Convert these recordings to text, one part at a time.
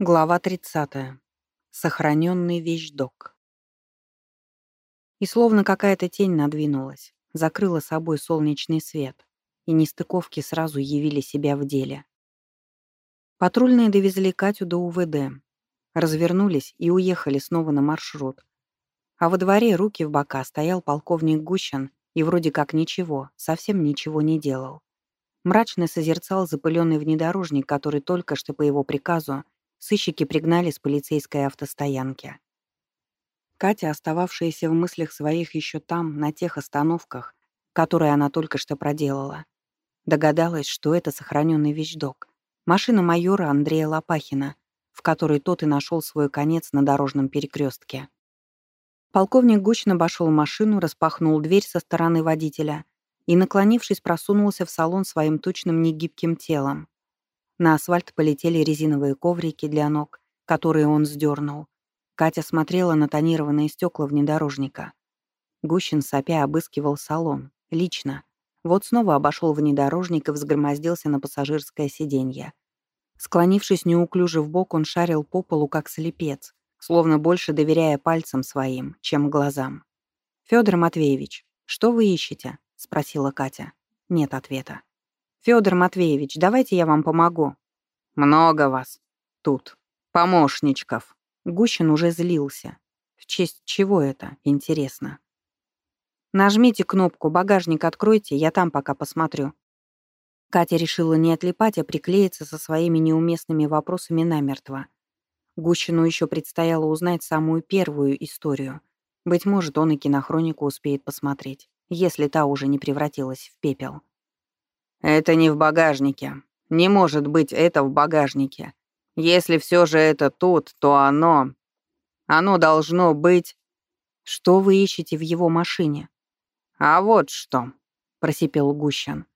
Глава 30. Сохраненный вещдок. И словно какая-то тень надвинулась, закрыла собой солнечный свет, и нестыковки сразу явили себя в деле. Патрульные довезли Катю до УВД, развернулись и уехали снова на маршрут. А во дворе руки в бока стоял полковник Гущин и вроде как ничего, совсем ничего не делал. Мрачно созерцал запыленный внедорожник, который только что по его приказу Сыщики пригнали с полицейской автостоянки. Катя, остававшаяся в мыслях своих еще там, на тех остановках, которые она только что проделала, догадалась, что это сохраненный вещдок. Машина майора Андрея Лопахина, в которой тот и нашел свой конец на дорожном перекрестке. Полковник гучно обошел машину, распахнул дверь со стороны водителя и, наклонившись, просунулся в салон своим тучным негибким телом. На асфальт полетели резиновые коврики для ног, которые он сдернул. Катя смотрела на тонированные стекла внедорожника. Гущин сопя обыскивал салон. Лично. Вот снова обошел внедорожник и взгромоздился на пассажирское сиденье. Склонившись неуклюже в бок, он шарил по полу, как слепец, словно больше доверяя пальцам своим, чем глазам. «Фёдор Матвеевич, что вы ищете?» — спросила Катя. Нет ответа. «Фёдор Матвеевич, давайте я вам помогу». «Много вас. Тут. Помощничков». Гущин уже злился. В честь чего это, интересно? «Нажмите кнопку «Багажник откройте», я там пока посмотрю». Катя решила не отлипать, а приклеиться со своими неуместными вопросами намертво. Гущину еще предстояло узнать самую первую историю. Быть может, он и кинохронику успеет посмотреть, если та уже не превратилась в пепел. «Это не в багажнике. Не может быть это в багажнике. Если все же это тут, то оно... Оно должно быть...» «Что вы ищете в его машине?» «А вот что», — просипел Гущин.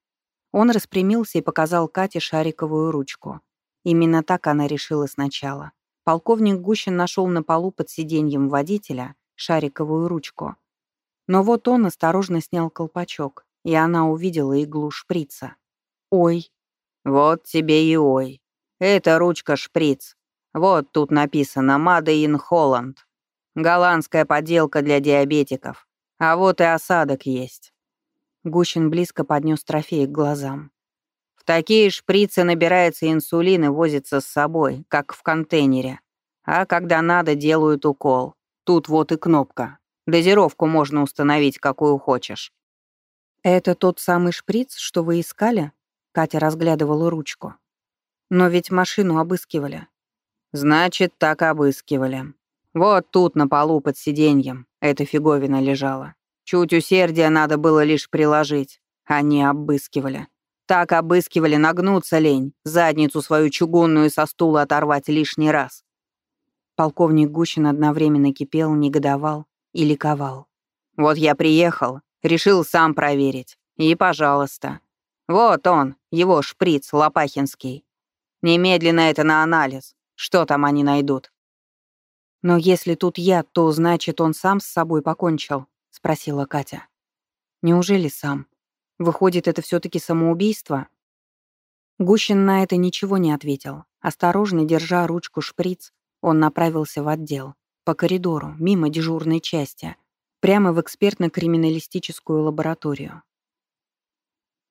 Он распрямился и показал Кате шариковую ручку. Именно так она решила сначала. Полковник Гущин нашел на полу под сиденьем водителя шариковую ручку. Но вот он осторожно снял колпачок, и она увидела иглу шприца. «Ой». «Вот тебе и ой. Это ручка-шприц. Вот тут написано «Made in Holland». Голландская поделка для диабетиков. А вот и осадок есть». Гущин близко поднес трофей к глазам. В такие шприцы набирается инсулин и возится с собой, как в контейнере. А когда надо, делают укол. Тут вот и кнопка. Дозировку можно установить, какую хочешь. «Это тот самый шприц, что вы искали?» Катя разглядывала ручку. «Но ведь машину обыскивали». «Значит, так обыскивали. Вот тут, на полу под сиденьем, эта фиговина лежала. Чуть усердия надо было лишь приложить. Они обыскивали. Так обыскивали, нагнуться лень, задницу свою чугунную со стула оторвать лишний раз». Полковник Гущин одновременно кипел, негодовал и ликовал. «Вот я приехал, решил сам проверить. И, пожалуйста. Вот он, его шприц Лопахинский. Немедленно это на анализ. Что там они найдут? Но если тут я, то значит, он сам с собой покончил, спросила Катя. Неужели сам? Выходит, это все таки самоубийство? Гущин на это ничего не ответил. Осторожно держа ручку шприц, он направился в отдел. По коридору, мимо дежурной части, прямо в экспертно-криминалистическую лабораторию.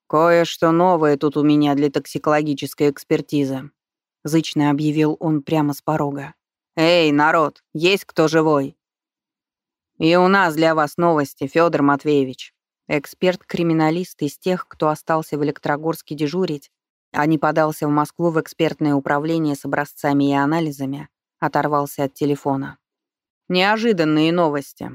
«Кое-что новое тут у меня для токсикологической экспертизы», — зычно объявил он прямо с порога. «Эй, народ, есть кто живой?» «И у нас для вас новости, Федор Матвеевич». Эксперт-криминалист из тех, кто остался в Электрогорске дежурить, а не подался в Москву в экспертное управление с образцами и анализами, оторвался от телефона. «Неожиданные новости.